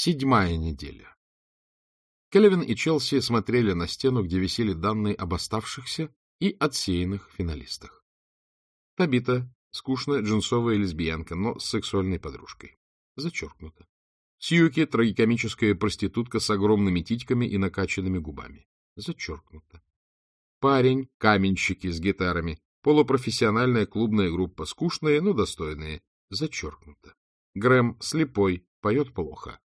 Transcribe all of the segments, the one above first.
Седьмая неделя. Келвин и Челси смотрели на стену, где висели данные об оставшихся и отсеянных финалистах. Табита — скучная джинсовая лесбиянка, но с сексуальной подружкой. Зачеркнуто. Сьюки — трагикомическая проститутка с огромными титьками и накачанными губами. Зачеркнуто. Парень — каменщики с гитарами. Полупрофессиональная клубная группа. Скучные, но достойные. Зачеркнуто. Грэм — слепой, поет плохо.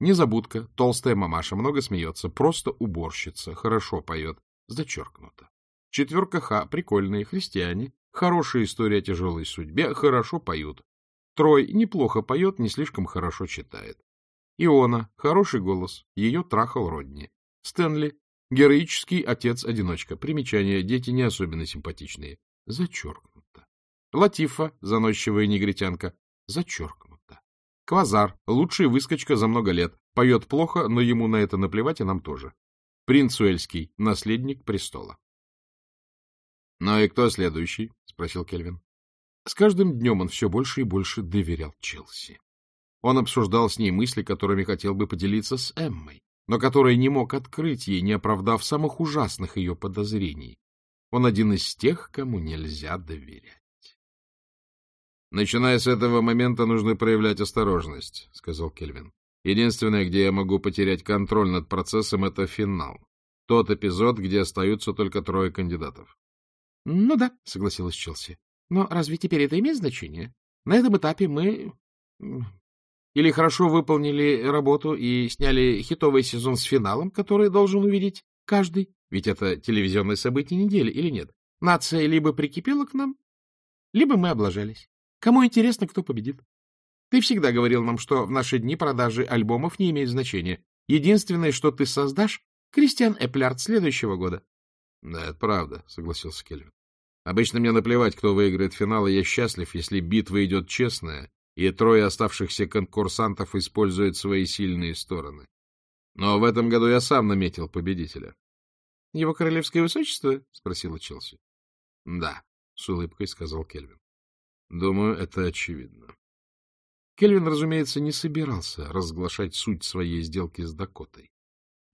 Незабудка, толстая мамаша, много смеется, просто уборщица, хорошо поет. Зачеркнуто. Четверка Х, прикольные, христиане, хорошая история о тяжелой судьбе, хорошо поют. Трой неплохо поет, не слишком хорошо читает. Иона, хороший голос, ее трахал Родни. Стэнли, героический отец-одиночка. Примечание, дети не особенно симпатичные. Зачеркнуто. Латифа, заносчивая негритянка. Зачеркнуто. Квазар, лучшая выскочка за много лет. Поет плохо, но ему на это наплевать, и нам тоже. Принц Уэльский, наследник престола. — Ну и кто следующий? — спросил Кельвин. С каждым днем он все больше и больше доверял Челси. Он обсуждал с ней мысли, которыми хотел бы поделиться с Эммой, но которые не мог открыть ей, не оправдав самых ужасных ее подозрений. Он один из тех, кому нельзя доверять. «Начиная с этого момента нужно проявлять осторожность», — сказал Кельвин. «Единственное, где я могу потерять контроль над процессом, — это финал. Тот эпизод, где остаются только трое кандидатов. — Ну да, — согласилась Челси. — Но разве теперь это имеет значение? На этом этапе мы или хорошо выполнили работу и сняли хитовый сезон с финалом, который должен увидеть каждый, ведь это телевизионное событие недели, или нет? Нация либо прикипела к нам, либо мы облажались. Кому интересно, кто победит? Ты всегда говорил нам, что в наши дни продажи альбомов не имеют значения. Единственное, что ты создашь — Кристиан Эплярд следующего года. — Да, это правда, — согласился Кельвин. Обычно мне наплевать, кто выиграет финал, и я счастлив, если битва идет честная, и трое оставшихся конкурсантов используют свои сильные стороны. Но в этом году я сам наметил победителя. — Его королевское высочество? — спросила Челси. — Да, — с улыбкой сказал Кельвин. — Думаю, это очевидно. Кельвин, разумеется, не собирался разглашать суть своей сделки с Дакотой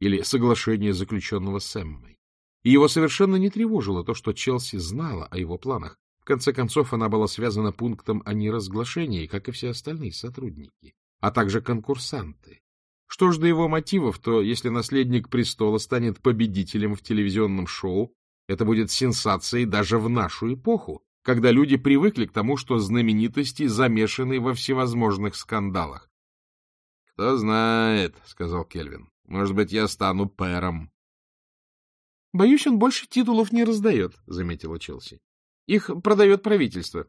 или соглашения, заключенного с Эммой. И его совершенно не тревожило то, что Челси знала о его планах. В конце концов, она была связана пунктом о неразглашении, как и все остальные сотрудники, а также конкурсанты. Что ж до его мотивов, то если наследник престола станет победителем в телевизионном шоу, это будет сенсацией даже в нашу эпоху, когда люди привыкли к тому, что знаменитости замешаны во всевозможных скандалах. — Кто знает, — сказал Кельвин. — Может быть, я стану пэром. — Боюсь, он больше титулов не раздает, — заметила Челси. — Их продает правительство.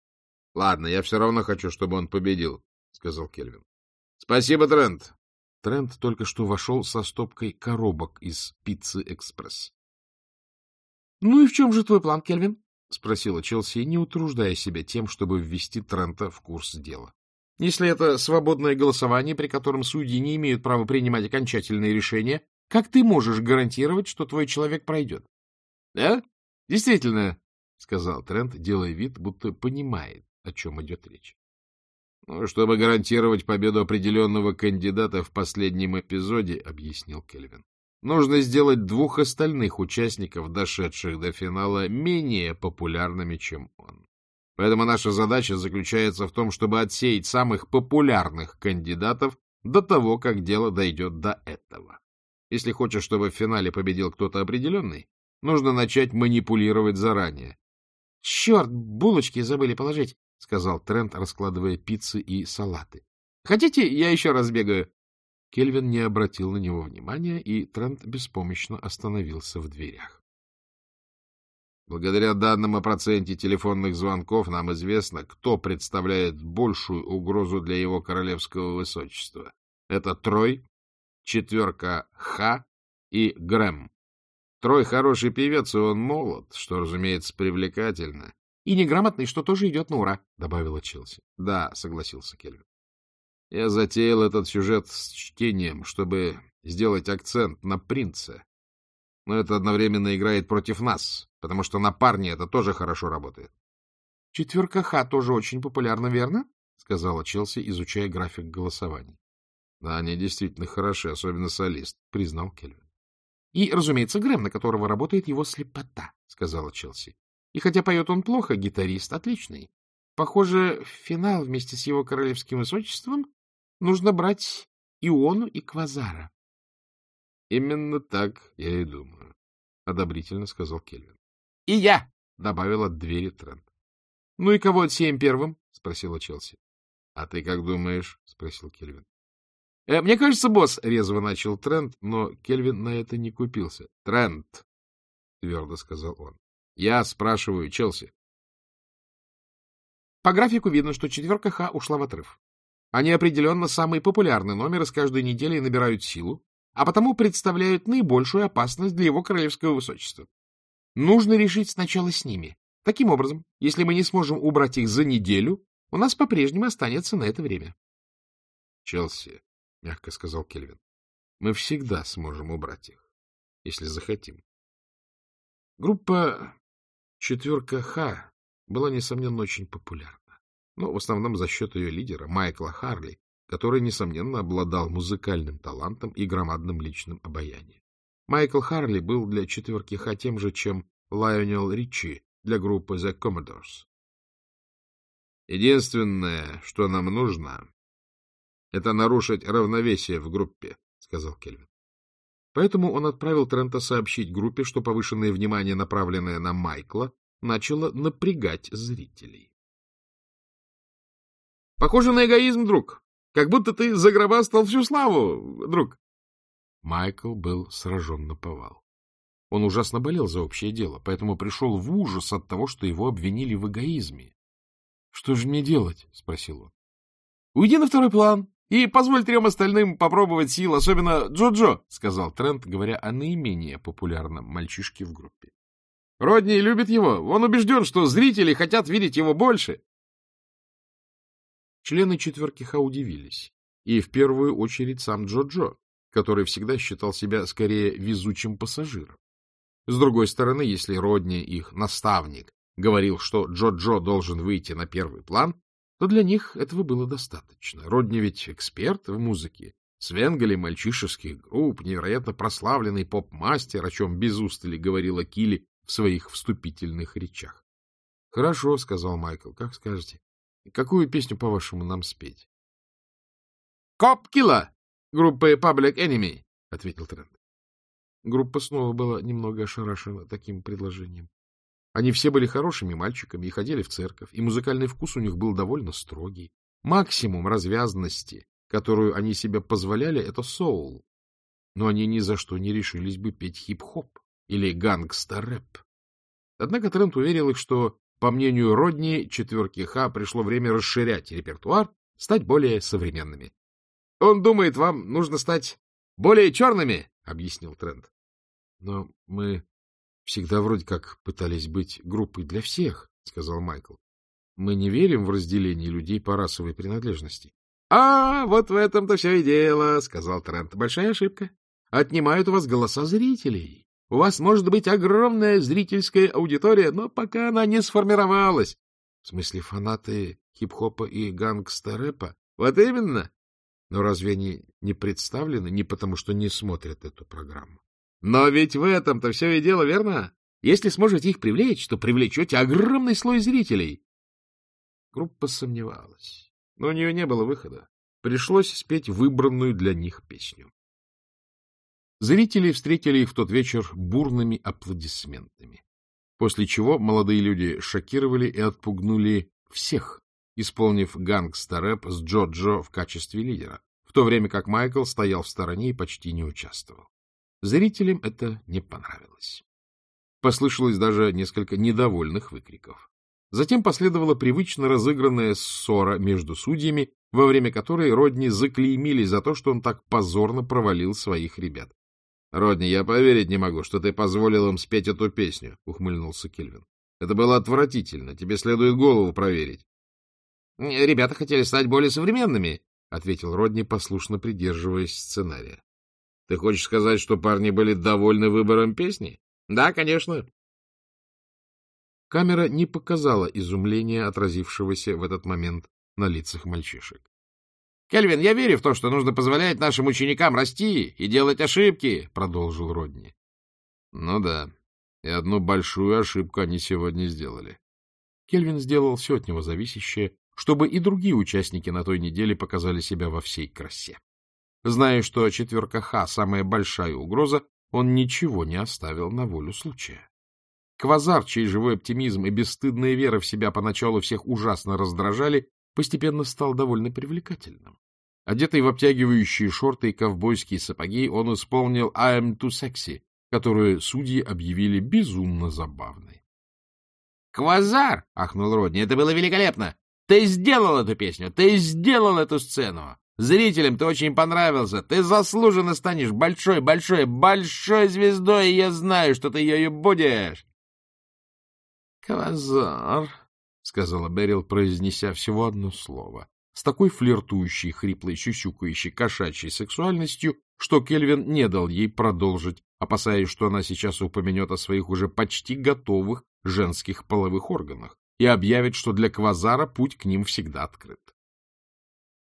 — Ладно, я все равно хочу, чтобы он победил, — сказал Кельвин. — Спасибо, Трент. Трент только что вошел со стопкой коробок из пиццы «Экспресс». — Ну и в чем же твой план, Кельвин? — спросила Челси, не утруждая себя тем, чтобы ввести Трента в курс дела. Если это свободное голосование, при котором судьи не имеют права принимать окончательные решения, как ты можешь гарантировать, что твой человек пройдет? — Да, действительно, — сказал Трент, делая вид, будто понимает, о чем идет речь. Ну, — Чтобы гарантировать победу определенного кандидата в последнем эпизоде, — объяснил Кельвин, — нужно сделать двух остальных участников, дошедших до финала, менее популярными, чем он. Поэтому наша задача заключается в том, чтобы отсеять самых популярных кандидатов до того, как дело дойдет до этого. Если хочешь, чтобы в финале победил кто-то определенный, нужно начать манипулировать заранее. — Черт, булочки забыли положить, — сказал Трент, раскладывая пиццы и салаты. — Хотите, я еще раз бегаю? Кельвин не обратил на него внимания, и Трент беспомощно остановился в дверях. Благодаря данным о проценте телефонных звонков нам известно, кто представляет большую угрозу для его королевского высочества. Это Трой, четверка Х и Грэм. Трой хороший певец, и он молод, что, разумеется, привлекательно. — И неграмотный, что тоже идет на ура, — добавила Челси. — Да, — согласился Кельвин. Я затеял этот сюжет с чтением, чтобы сделать акцент на принце. Но это одновременно играет против нас, потому что на парне это тоже хорошо работает. — Четверка Х тоже очень популярна, верно? — сказала Челси, изучая график голосований. — Да, они действительно хороши, особенно солист, — признал Кельвин. — И, разумеется, Грэм, на которого работает его слепота, — сказала Челси. — И хотя поет он плохо, гитарист отличный. Похоже, в финал вместе с его королевским высочеством нужно брать Иону и Квазара. — Именно так я и думаю, — одобрительно сказал Кельвин. — И я! — добавил от двери Трент. — Ну и кого отсеем первым? — спросила Челси. — А ты как думаешь? — спросил Кельвин. Э, — Мне кажется, босс, — резво начал Трент, но Кельвин на это не купился. — Трент, — твердо сказал он. — Я спрашиваю Челси. По графику видно, что четверка Х ушла в отрыв. Они определенно самый популярный номер и с каждой неделей набирают силу, а потому представляют наибольшую опасность для его королевского высочества. Нужно решить сначала с ними. Таким образом, если мы не сможем убрать их за неделю, у нас по-прежнему останется на это время. — Челси, — мягко сказал Кельвин, — мы всегда сможем убрать их, если захотим. Группа «Четверка Х» была, несомненно, очень популярна но в основном за счет ее лидера, Майкла Харли, который, несомненно, обладал музыкальным талантом и громадным личным обаянием. Майкл Харли был для четверки Х тем же, чем Лайонел Ричи для группы The Commodores. «Единственное, что нам нужно, это нарушить равновесие в группе», — сказал Кельвин. Поэтому он отправил Трента сообщить группе, что повышенное внимание, направленное на Майкла, начало напрягать зрителей. Похоже на эгоизм, друг. Как будто ты загробастал всю славу, друг. Майкл был сражен на повал. Он ужасно болел за общее дело, поэтому пришел в ужас от того, что его обвинили в эгоизме. — Что же мне делать? — спросил он. — Уйди на второй план и позволь трем остальным попробовать сил, особенно Джо-Джо, — сказал Трент, говоря о наименее популярном мальчишке в группе. — Родни любит его. Он убежден, что зрители хотят видеть его больше. Члены четверки Ха удивились, и в первую очередь сам Джо-Джо, который всегда считал себя скорее везучим пассажиром. С другой стороны, если Родни, их наставник, говорил, что Джо-Джо должен выйти на первый план, то для них этого было достаточно. Родни ведь эксперт в музыке, свенгали мальчишеских групп, невероятно прославленный поп-мастер, о чем без устали говорила Килли в своих вступительных речах. — Хорошо, — сказал Майкл, — как скажете. Какую песню, по-вашему, нам спеть? — Копкила! Группы Public Enemy, — ответил Трент. Группа снова была немного ошарашена таким предложением. Они все были хорошими мальчиками и ходили в церковь, и музыкальный вкус у них был довольно строгий. Максимум развязности, которую они себе позволяли, — это соул. Но они ни за что не решились бы петь хип-хоп или гангстер-рэп. Однако Трент уверил их, что по мнению Родни, четверки Х пришло время расширять репертуар, стать более современными. — Он думает, вам нужно стать более черными, — объяснил Трент. — Но мы всегда вроде как пытались быть группой для всех, — сказал Майкл. — Мы не верим в разделение людей по расовой принадлежности. — А, вот в этом-то все и дело, — сказал Трент. — Большая ошибка. Отнимают у вас голоса зрителей. У вас может быть огромная зрительская аудитория, но пока она не сформировалась. В смысле, фанаты хип-хопа и гангстер-рэпа? Вот именно. Но разве они не представлены не потому, что не смотрят эту программу? Но ведь в этом-то все и дело, верно? Если сможете их привлечь, то привлечете огромный слой зрителей. Группа сомневалась, но у нее не было выхода. Пришлось спеть выбранную для них песню. Зрители встретили их в тот вечер бурными аплодисментами, после чего молодые люди шокировали и отпугнули всех, исполнив гангстер-рэп с Джо-Джо в качестве лидера, в то время как Майкл стоял в стороне и почти не участвовал. Зрителям это не понравилось. Послышалось даже несколько недовольных выкриков. Затем последовала привычно разыгранная ссора между судьями, во время которой Родни заклеймили за то, что он так позорно провалил своих ребят. — Родни, я поверить не могу, что ты позволил им спеть эту песню, — ухмыльнулся Кельвин. — Это было отвратительно. Тебе следует голову проверить. — Ребята хотели стать более современными, — ответил Родни, послушно придерживаясь сценария. — Ты хочешь сказать, что парни были довольны выбором песни? — Да, конечно. Камера не показала изумления, отразившегося в этот момент на лицах мальчишек. Кельвин, я верю в то, что нужно позволять нашим ученикам расти и делать ошибки, — продолжил Родни. — Ну да, и одну большую ошибку они сегодня сделали. Кельвин сделал все от него зависящее, чтобы и другие участники на той неделе показали себя во всей красе. Зная, что четверка Х — самая большая угроза, он ничего не оставил на волю случая. Квазар, чей живой оптимизм и бесстыдная вера в себя поначалу всех ужасно раздражали, постепенно стал довольно привлекательным. Одетый в обтягивающие шорты и ковбойские сапоги, он исполнил «I am too sexy», которую судьи объявили безумно забавной. — Квазар! — ахнул Родни. — Это было великолепно! Ты сделал эту песню! Ты сделал эту сцену! Зрителям ты очень понравился! Ты заслуженно станешь большой, большой, большой звездой, и я знаю, что ты ею будешь! — Квазар! — сказала Берил, произнеся всего одно слово, с такой флиртующей, хриплой, щущукающей, кошачьей сексуальностью, что Кельвин не дал ей продолжить, опасаясь, что она сейчас упомянет о своих уже почти готовых женских половых органах и объявит, что для Квазара путь к ним всегда открыт.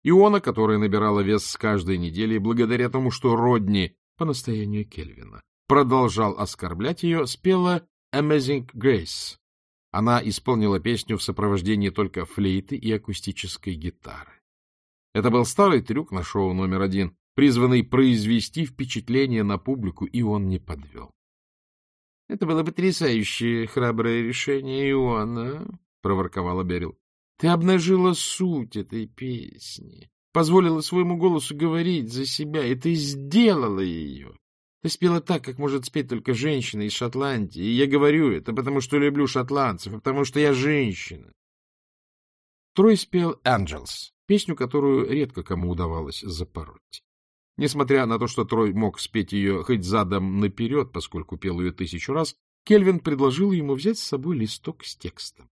Иона, которая набирала вес с каждой недели благодаря тому, что Родни, по настоянию Кельвина, продолжал оскорблять ее, спела «Amazing Grace», она исполнила песню в сопровождении только флейты и акустической гитары. Это был старый трюк на шоу номер один, призванный произвести впечатление на публику, и он не подвел. — Это было потрясающее храброе решение Иоанна, — проворковала Берил. — Ты обнажила суть этой песни, позволила своему голосу говорить за себя, и ты сделала ее. Ты спела так, как может спеть только женщина из Шотландии. И я говорю это, потому что люблю шотландцев, и потому что я женщина. Трой спел «Angels», песню, которую редко кому удавалось запороть. Несмотря на то, что Трой мог спеть ее хоть задом наперед, поскольку пел ее тысячу раз, Кельвин предложил ему взять с собой листок с текстом.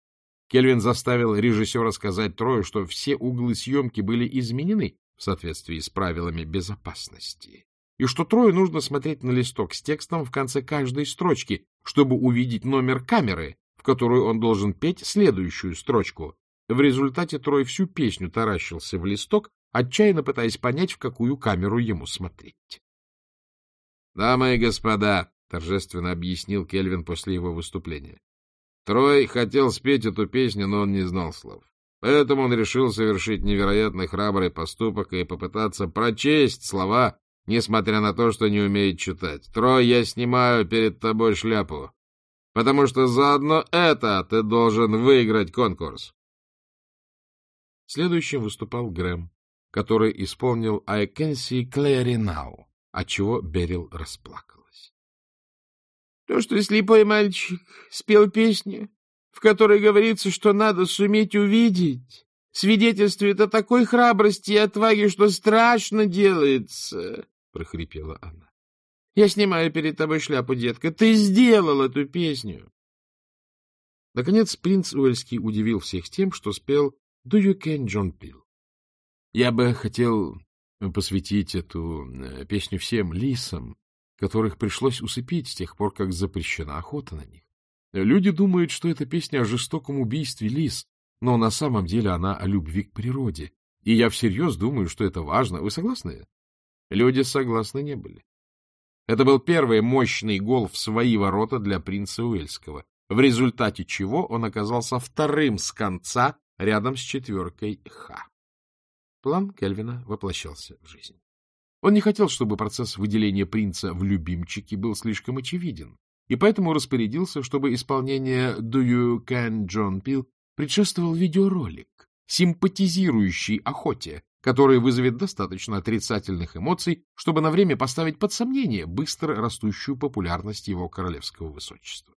Кельвин заставил режиссера сказать Трою, что все углы съемки были изменены в соответствии с правилами безопасности и что Трою нужно смотреть на листок с текстом в конце каждой строчки, чтобы увидеть номер камеры, в которую он должен петь следующую строчку. В результате Трой всю песню таращился в листок, отчаянно пытаясь понять, в какую камеру ему смотреть. — Дамы и господа, — торжественно объяснил Кельвин после его выступления, — Трой хотел спеть эту песню, но он не знал слов. Поэтому он решил совершить невероятно храбрый поступок и попытаться прочесть слова, несмотря на то, что не умеет читать. Трой, я снимаю перед тобой шляпу, потому что заодно это ты должен выиграть конкурс. Следующим выступал Грэм, который исполнил «I can see clearly now», отчего Берил расплакалась. То, что слепой мальчик спел песню, в которой говорится, что надо суметь увидеть, свидетельствует о такой храбрости и отваге, что страшно делается. — прохрипела она. — Я снимаю перед тобой шляпу, детка. Ты сделал эту песню. Наконец принц Уэльский удивил всех тем, что спел «Do you can, John Peel?». Я бы хотел посвятить эту э, песню всем лисам, которых пришлось усыпить с тех пор, как запрещена охота на них. Люди думают, что это песня о жестоком убийстве лис, но на самом деле она о любви к природе. И я всерьез думаю, что это важно. Вы согласны? Люди согласны не были. Это был первый мощный гол в свои ворота для принца Уэльского, в результате чего он оказался вторым с конца рядом с четверкой Х. План Кельвина воплощался в жизнь. Он не хотел, чтобы процесс выделения принца в любимчики был слишком очевиден, и поэтому распорядился, чтобы исполнение «Do you can, John Peel» предшествовал видеоролик, симпатизирующий охоте, который вызовет достаточно отрицательных эмоций, чтобы на время поставить под сомнение быстро растущую популярность его королевского высочества.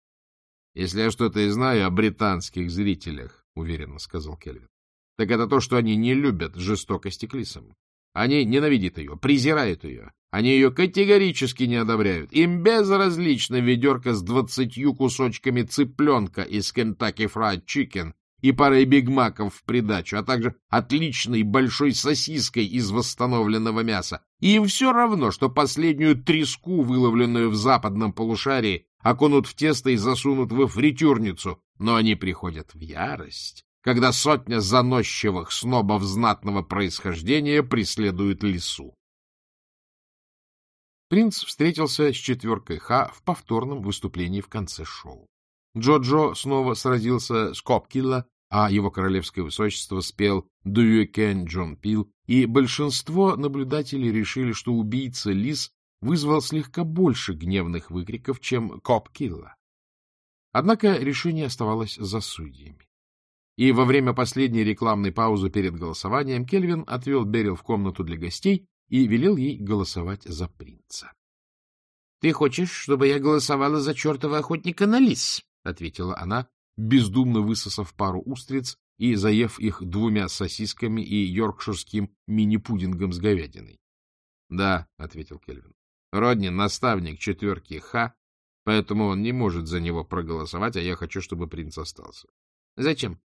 — Если я что-то и знаю о британских зрителях, — уверенно сказал Кельвин, — так это то, что они не любят жестокости к лисам. Они ненавидят ее, презирают ее. Они ее категорически не одобряют. Им безразлична ведерко с двадцатью кусочками цыпленка из Kentucky Fried Chicken и парой бигмаков в придачу, а также отличной большой сосиской из восстановленного мяса. И им все равно, что последнюю треску, выловленную в западном полушарии, окунут в тесто и засунут во фритюрницу, но они приходят в ярость, когда сотня заносчивых снобов знатного происхождения преследует лису. Принц встретился с четверкой Ха в повторном выступлении в конце шоу. Джо-Джо снова сразился с Копкилла, а его королевское высочество спел «Дуюкен Джон Пил», и большинство наблюдателей решили, что убийца Лис вызвал слегка больше гневных выкриков, чем Копкилла. Однако решение оставалось за судьями. И во время последней рекламной паузы перед голосованием Кельвин отвел Берил в комнату для гостей и велел ей голосовать за принца. — Ты хочешь, чтобы я голосовала за чертова охотника на лис? — ответила она, бездумно высосав пару устриц и заев их двумя сосисками и йоркширским мини-пудингом с говядиной. — Да, — ответил Кельвин. — Родни — наставник четверки Ха, поэтому он не может за него проголосовать, а я хочу, чтобы принц остался. — Зачем?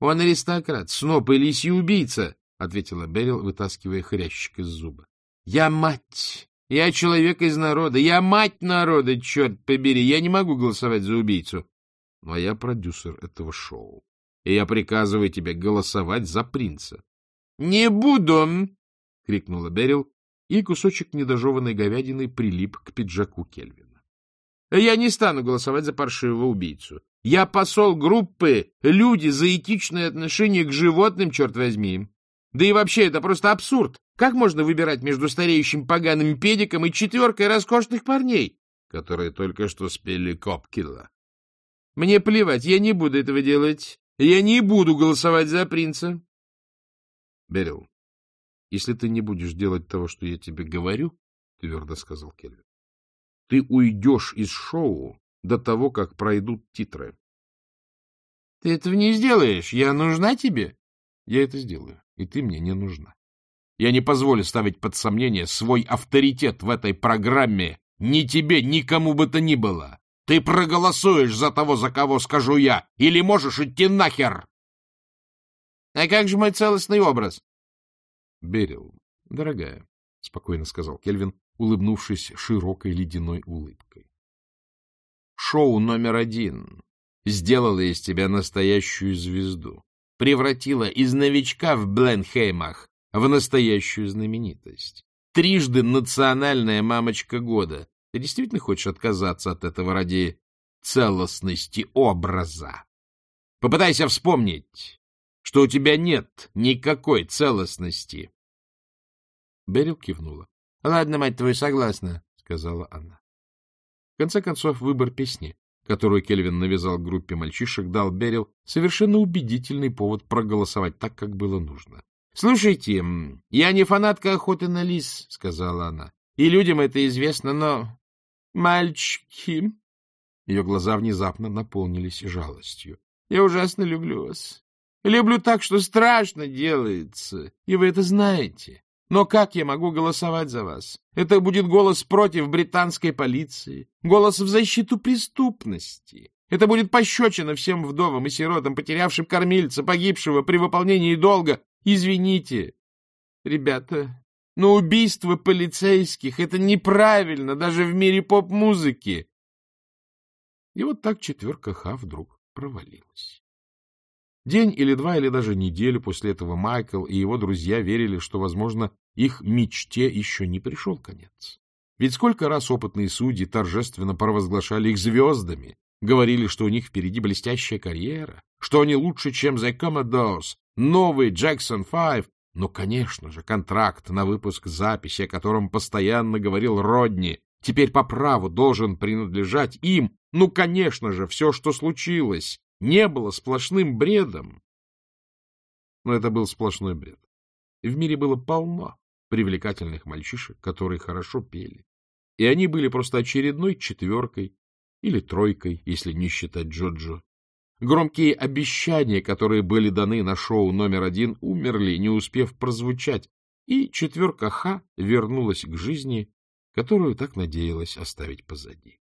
Он аристократ, сноп и лисий убийца, — ответила Берил, вытаскивая хрящик из зуба. — Я мать! Я человек из народа! Я мать народа, черт побери! Я не могу голосовать за убийцу! Но я продюсер этого шоу, и я приказываю тебе голосовать за принца. — Не буду! — крикнула Берил, и кусочек недожеванной говядины прилип к пиджаку Кельвина. — Я не стану голосовать за паршивого убийцу. Я посол группы «Люди за этичное отношение к животным», черт возьми. Да и вообще, это просто абсурд. Как можно выбирать между стареющим поганым педиком и четверкой роскошных парней, которые только что спели Копкилла? Мне плевать, я не буду этого делать. Я не буду голосовать за принца. Берил, если ты не будешь делать того, что я тебе говорю, — твердо сказал Кельвин, — ты уйдешь из шоу до того, как пройдут титры. — Ты этого не сделаешь. Я нужна тебе? — Я это сделаю и ты мне не нужна. Я не позволю ставить под сомнение свой авторитет в этой программе ни тебе, ни кому бы то ни было. Ты проголосуешь за того, за кого скажу я, или можешь идти нахер. — А как же мой целостный образ? — Берил, дорогая, — спокойно сказал Кельвин, улыбнувшись широкой ледяной улыбкой. — Шоу номер один сделало из тебя настоящую звезду превратила из новичка в Бленхеймах в настоящую знаменитость. Трижды национальная мамочка года. Ты действительно хочешь отказаться от этого ради целостности образа? Попытайся вспомнить, что у тебя нет никакой целостности. Берил кивнула. — Ладно, мать твою, согласна, — сказала она. В конце концов, выбор песни которую Кельвин навязал группе мальчишек, дал Берил совершенно убедительный повод проголосовать так, как было нужно. — Слушайте, я не фанатка охоты на лис, — сказала она, — и людям это известно, но... Мальчики... Ее глаза внезапно наполнились жалостью. — Я ужасно люблю вас. Люблю так, что страшно делается, и вы это знаете. Но как я могу голосовать за вас? Это будет голос против британской полиции, голос в защиту преступности. Это будет пощечина всем вдовам и сиротам, потерявшим кормильца, погибшего при выполнении долга. Извините, ребята, но убийство полицейских — это неправильно даже в мире поп-музыки. И вот так четверка Ха вдруг провалилась. День или два, или даже неделю после этого Майкл и его друзья верили, что, возможно, их мечте еще не пришел конец. Ведь сколько раз опытные судьи торжественно провозглашали их звездами, говорили, что у них впереди блестящая карьера, что они лучше, чем The Commodores, новый Jackson 5, но, конечно же, контракт на выпуск записи, о котором постоянно говорил Родни, теперь по праву должен принадлежать им. Ну, конечно же, все, что случилось, не было сплошным бредом. Но это был сплошной бред. В мире было полно привлекательных мальчишек, которые хорошо пели. И они были просто очередной четверкой или тройкой, если не считать Джоджо. Громкие обещания, которые были даны на шоу номер один, умерли, не успев прозвучать, и четверка Ха вернулась к жизни, которую так надеялась оставить позади.